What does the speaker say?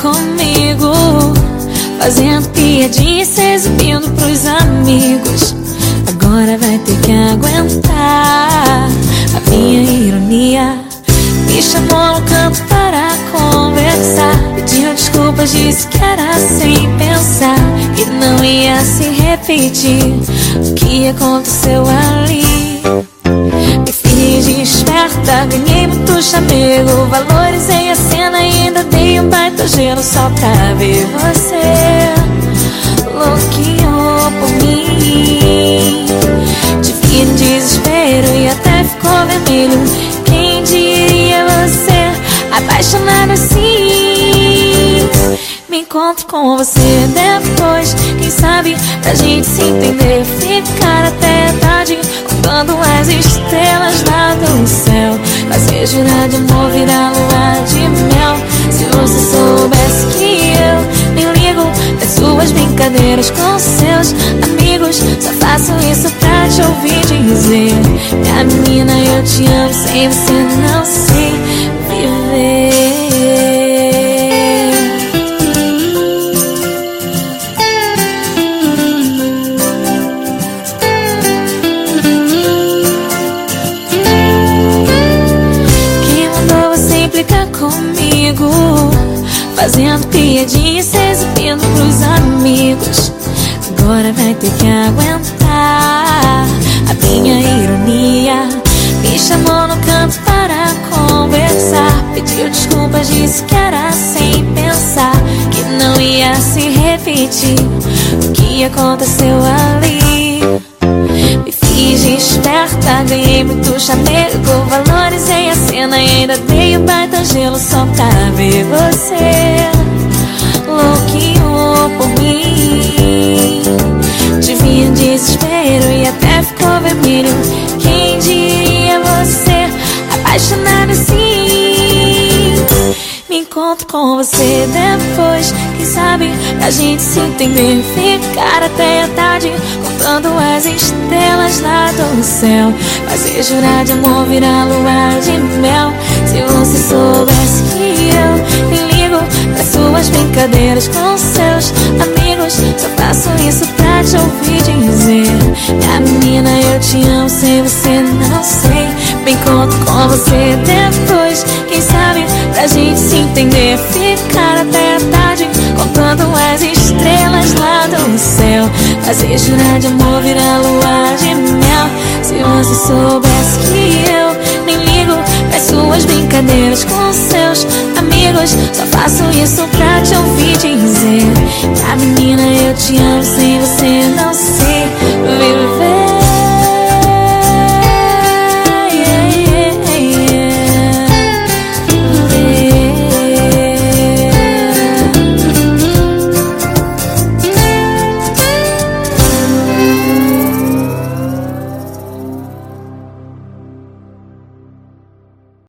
comigo? Fazendo piadinha e se exibindo pros amigos. Agora vai ter que aguentar a minha ironia. Me chamou no canto para Desculpas, disse que era sem pensar Que não ia se repetir o que aconteceu ali. Me fiz de esperta, ganhei muito chamego Valorizei a cena e ainda dei um baita gelo Só pra ver você louquinho por mim. Em desespero e até ficou vermelho. Quem diria você? Apaixonado encontro com você depois. Quem sabe pra gente se entender Ficar até tarde. Contando as estrelas lá do céu Fazer jurar de amor virar lua de mel. Se você soubesse que eu nem ligo das suas brincadeiras com seus amigos Só faço isso pra te ouvir dizer. Minha menina, eu te amo, sem você não sei viver comigo? Fazendo piadinha e se exibindo pros amigos. Agora vai ter que aguentar. A minha ironia Me chamou no canto para conversar. Pediu desculpas, disse que era sem pensar Que não ia se repetir. O que aconteceu ali? Me fiz esperta, ganhei muito chamego Valorizei a cena e ainda dei baita gelo Só pra ver você. Louquinho por mim encontro com você depois. Quem sabe pra gente se entender Ficar até a tarde contando as estrelas lá do céu. Fazer jurar de amor virar lua de mel. Se você soubesse que eu nem ligo Para suas brincadeiras com seus amigos Só faço isso pra te ouvir dizer. Minha menina, eu te amo, sem você não sei. Me encontro com você depois gente se entender Ficar até a tarde contando as estrelas lá do céu. Fazer jurar de amor virar lua de mel. Se você soubesse que eu nem ligo Para suas brincadeiras com seus amigos Só faço isso pra te ouvir dizer. Ah menina eu te amo sem você não